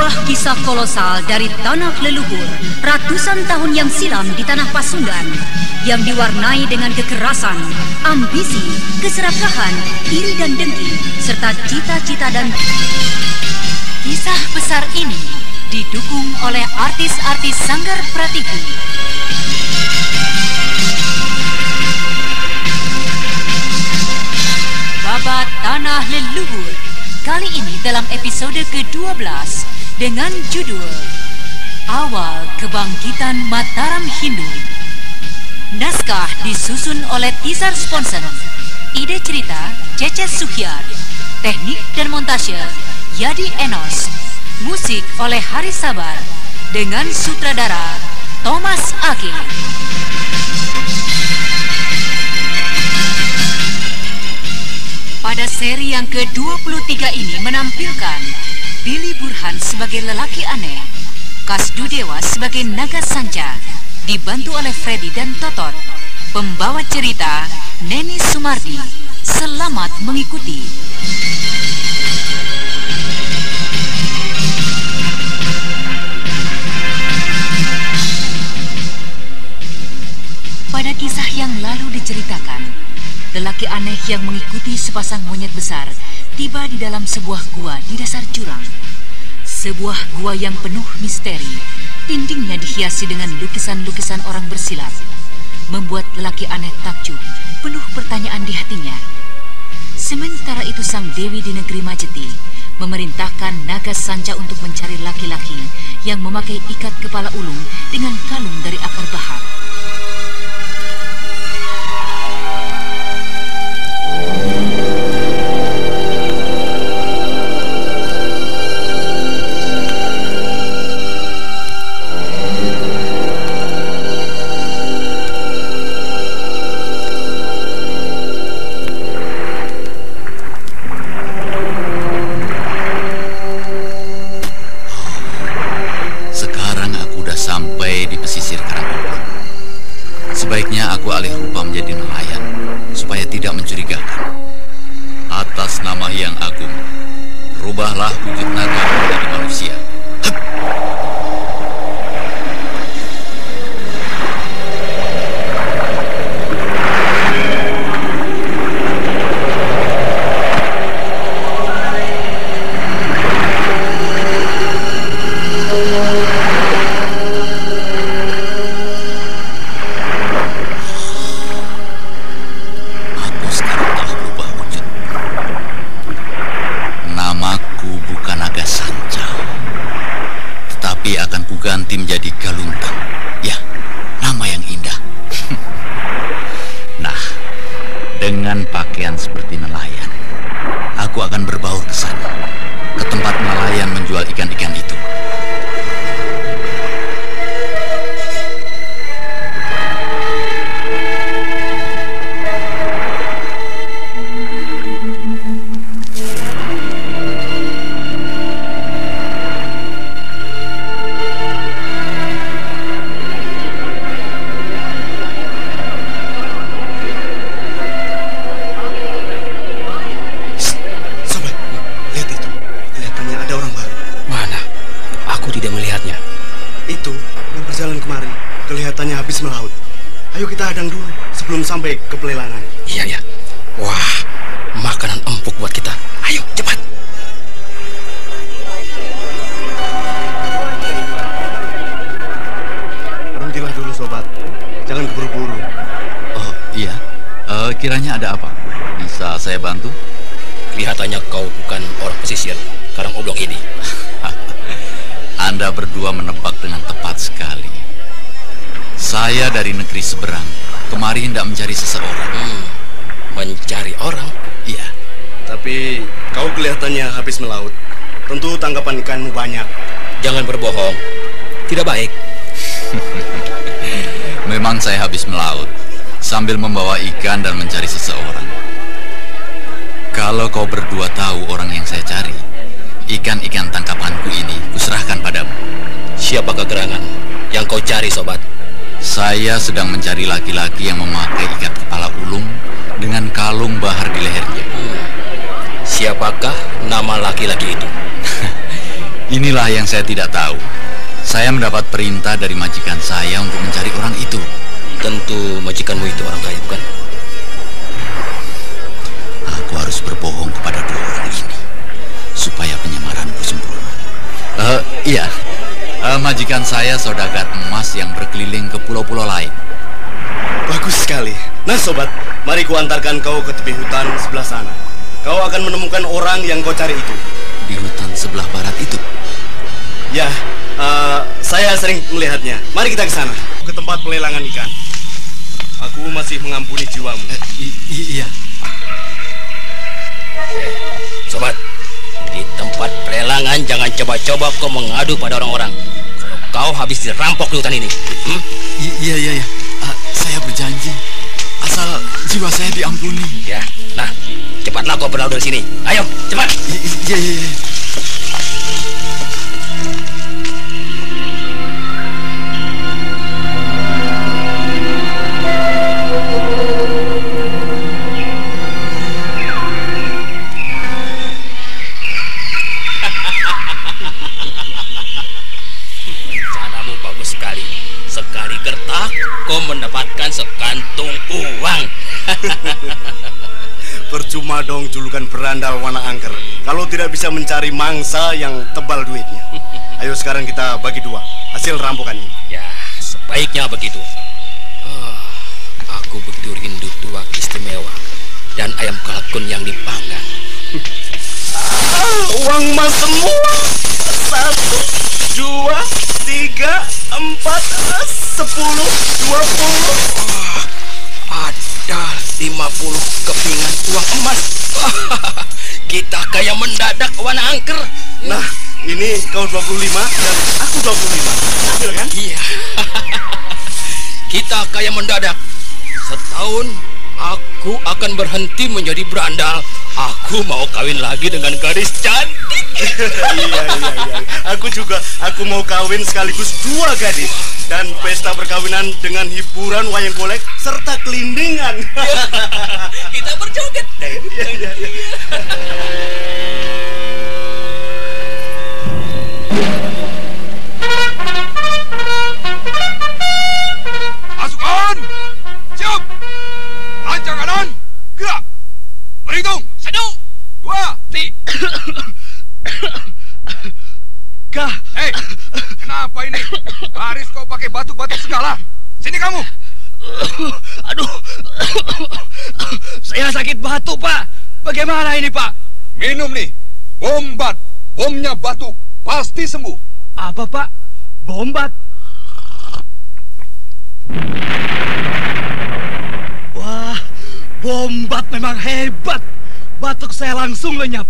Sebuah kisah kolosal dari tanah leluhur ratusan tahun yang silam di tanah Pasundan yang diwarnai dengan kekerasan, ambisi, keserakahan, iri dan dengki, serta cita-cita dan kisah besar ini didukung oleh artis-artis Sanggar Prativi. Babat Tanah Leluhur Kali ini dalam episode ke-12 dengan judul Awal Kebangkitan Mataram Hindu. Naskah disusun oleh Tisar Sponsor. Ide cerita Cece Suhyar. Teknik dan montase Yadi Enos. Musik oleh Hari Sabar dengan sutradara Thomas Ake. Pada seri yang ke-23 ini menampilkan Billy Burhan sebagai lelaki aneh, Kasdu Dewa sebagai naga sanca, dibantu oleh Freddy dan Totot. Pembawa cerita Neni Sumardi. Selamat mengikuti. Pada kisah yang lalu diceritakan, lelaki aneh yang mengikuti sepasang monyet besar tiba di dalam sebuah gua di dasar jurang. Sebuah gua yang penuh misteri, dindingnya dihiasi dengan lukisan-lukisan orang bersilat, membuat lelaki aneh takjub, penuh pertanyaan di hatinya. Sementara itu sang dewi di negeri Majeti memerintahkan naga sanca untuk mencari laki-laki yang memakai ikat kepala ulung dengan kalung dari akar bahar. Dengan pakaian seperti nelayan, aku akan berbaur ke sana, ke tempat nelayan menjual ikan-ikan itu. Hadang dulu sebelum sampai ke pelelangan. Iya, ya. Wah, makanan empuk buat kita. Ayo, cepat. Berhentilah dulu sobat. Jangan keburu-buru. Oh iya, Eh, kiranya ada apa? Bisa saya bantu? Kelihatannya kau bukan orang pesisir karang oblong ini. Anda berdua menebak dengan tepat sekali. Saya dari negeri seberang, kemari hendak mencari seseorang. Hmm, mencari orang? Iya, Tapi kau kelihatannya habis melaut. Tentu tangkapan ikanmu banyak. Jangan berbohong. Tidak baik. memang saya habis melaut sambil membawa ikan dan mencari seseorang. Kalau kau berdua tahu orang yang saya cari, ikan-ikan tangkapanku ini kuserahkan padamu. Siapakah gerangan yang kau cari, sobat? Saya sedang mencari laki-laki yang memakai ikat kepala ulung dengan kalung bahar di lehernya. Siapakah nama laki-laki itu? Inilah yang saya tidak tahu. Saya mendapat perintah dari majikan saya untuk mencari orang itu. Tentu majikanmu itu orang gaib, kan? Aku harus berbohong kepada dua orang ini supaya penyamaranku sempurna. Uh, iya, uh, majikan saya saudagar emas yang berkeliling ke pulau-pulau lain. Bagus sekali. Nah sobat, mari kuantarkan kau ke tepi hutan sebelah sana. Kau akan menemukan orang yang kau cari itu. Di hutan sebelah barat itu? Ya, uh, saya sering melihatnya. Mari kita ke sana, ke tempat pelelangan ikan. Aku masih mengampuni jiwamu. Uh, iya. Eh, sobat, di tempat pelelangan jangan coba-coba kau mengadu pada orang-orang. Kau habis dirampok di hutan ini. Hmm? iya, iya, iya. Uh, saya berjanji. Asal jiwa saya diampuni. Ya, nah, cepatlah kau berlalu dari sini. Ayo, cepat. Iya, iya, iya. Dong julukan berandal warna angker kalau tidak bisa mencari mangsa yang tebal duitnya. Ayo sekarang kita bagi dua hasil rampokan ini. Ya, sebaiknya begitu. Oh, aku begitu rindu tuak istimewa dan ayam kalkun yang dipanggang. ah, uang mas semua. Satu, dua, tiga, empat, sepuluh, dua puluh. ada lima puluh kepingan uang emas. Kita kayak mendadak warna angker. Nah, ini kau 25 dan aku 25. Adil kan? Iya. Kita kayak mendadak. Setahun aku akan berhenti menjadi berandal. Aku mau kawin lagi dengan gadis cantik. iya, iya, iya. Aku juga, aku mau kawin sekaligus dua gadis. Dan pesta perkawinan dengan hiburan wayang golek serta kelindingan. Kita berjoget. Iya, iya, iya. Siap! Kah? Hei, kenapa ini? Baris kau pakai batuk-batuk segala. Sini kamu. Aduh, saya sakit batuk, Pak. Bagaimana ini, Pak? Minum nih, bombat. Bomnya batuk, pasti sembuh. Apa, Pak? Bombat? Wah, bombat memang hebat. Batuk saya langsung lenyap.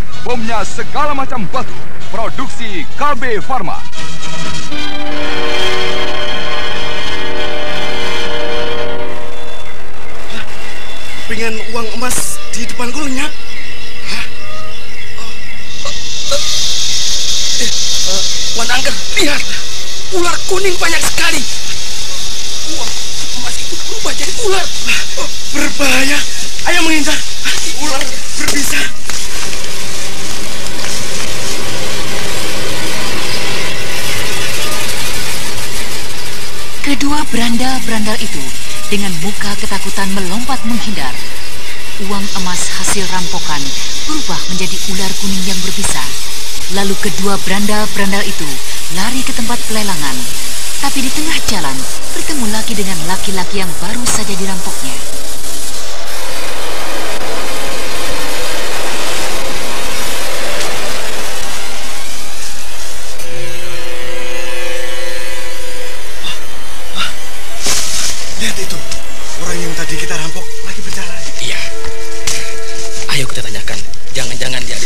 bomnya segala macam batuk. Produksi KB Pharma. Pengen uang emas di depanku lenyap. Hah? Eh, uh, Wan Angger, lihat. Ular kuning banyak sekali. Uang emas itu berubah jadi ular. Oh, berbahaya. Ayo mengincar. Ular berbisa. Kedua berandal-berandal itu dengan muka ketakutan melompat menghindar. Uang emas hasil rampokan berubah menjadi ular kuning yang berbisa. Lalu kedua berandal-berandal itu lari ke tempat pelelangan. Tapi di tengah jalan bertemu lagi dengan laki-laki yang baru saja dirampoknya.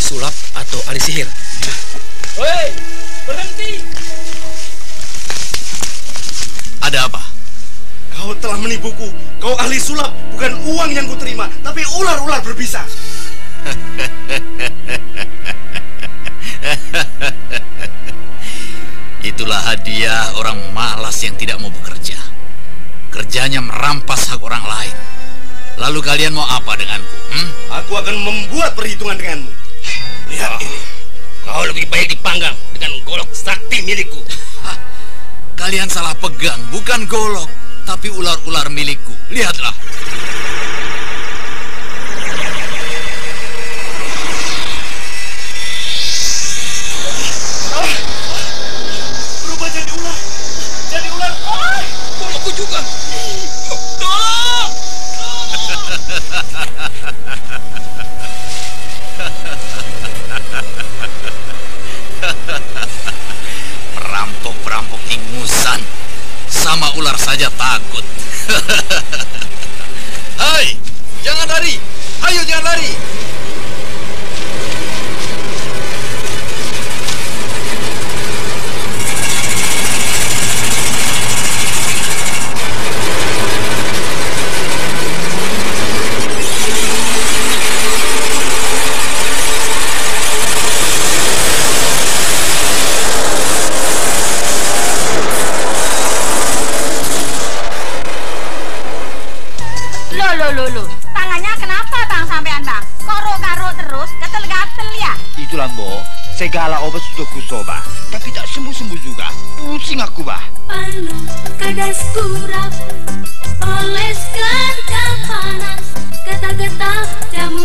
Sulap atau ahli sihir. Hei, berhenti. Ada apa? Kau telah menipuku. Kau ahli sulap, bukan uang yang kuterima, tapi ular-ular berbisa. Itulah hadiah orang malas yang tidak mau bekerja. Kerjanya merampas hak orang lain. Lalu kalian mau apa denganku? Hmm? Aku akan membuat perhitungan denganmu. Lihat ini. Kau lebih baik dipanggang dengan golok sakti milikku. Hah, kalian salah pegang, bukan golok, tapi ular-ular milikku. Lihatlah. Takut. Hai, jangan lari. Ayo jangan lari. Gatel-gatel ya? Itulah Mbok, segala obat sudah kusoba, tapi tak sembuh-sembuh juga. Pusing aku bah. Kadas kurap Oleskan panas Kata-kata jamur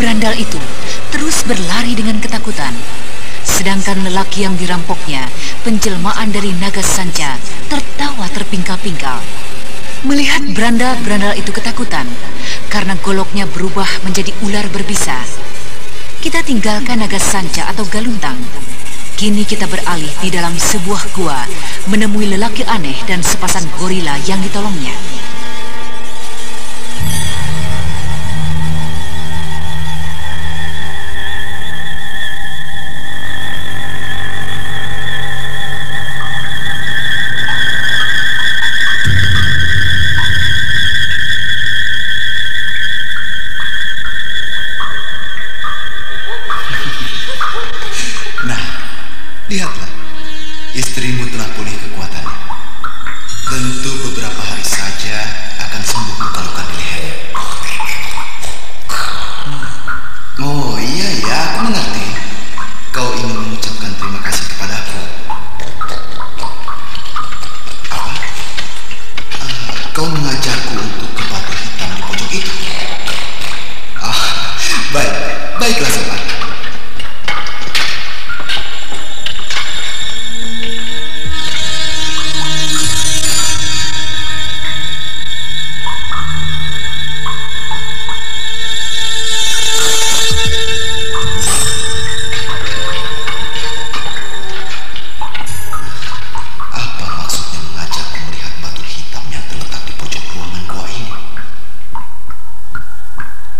Berandal itu terus berlari dengan ketakutan. Sedangkan lelaki yang dirampoknya, penjelmaan dari naga sanca, tertawa terpingkal-pingkal. Melihat berandal-berandal itu ketakutan, karena goloknya berubah menjadi ular berbisa. Kita tinggalkan naga sanca atau galuntang. Kini kita beralih di dalam sebuah gua, menemui lelaki aneh dan sepasang gorila yang ditolongnya. Nah, lihatlah. Istrimu telah pulih kekuatannya. Tentu beberapa hari saja akan sembuh luka-luka di lehernya. Hmm. Oh iya ya, aku mengerti.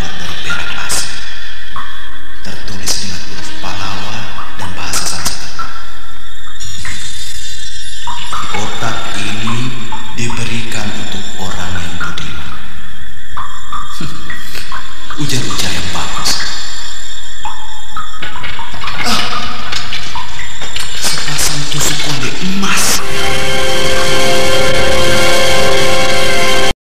ini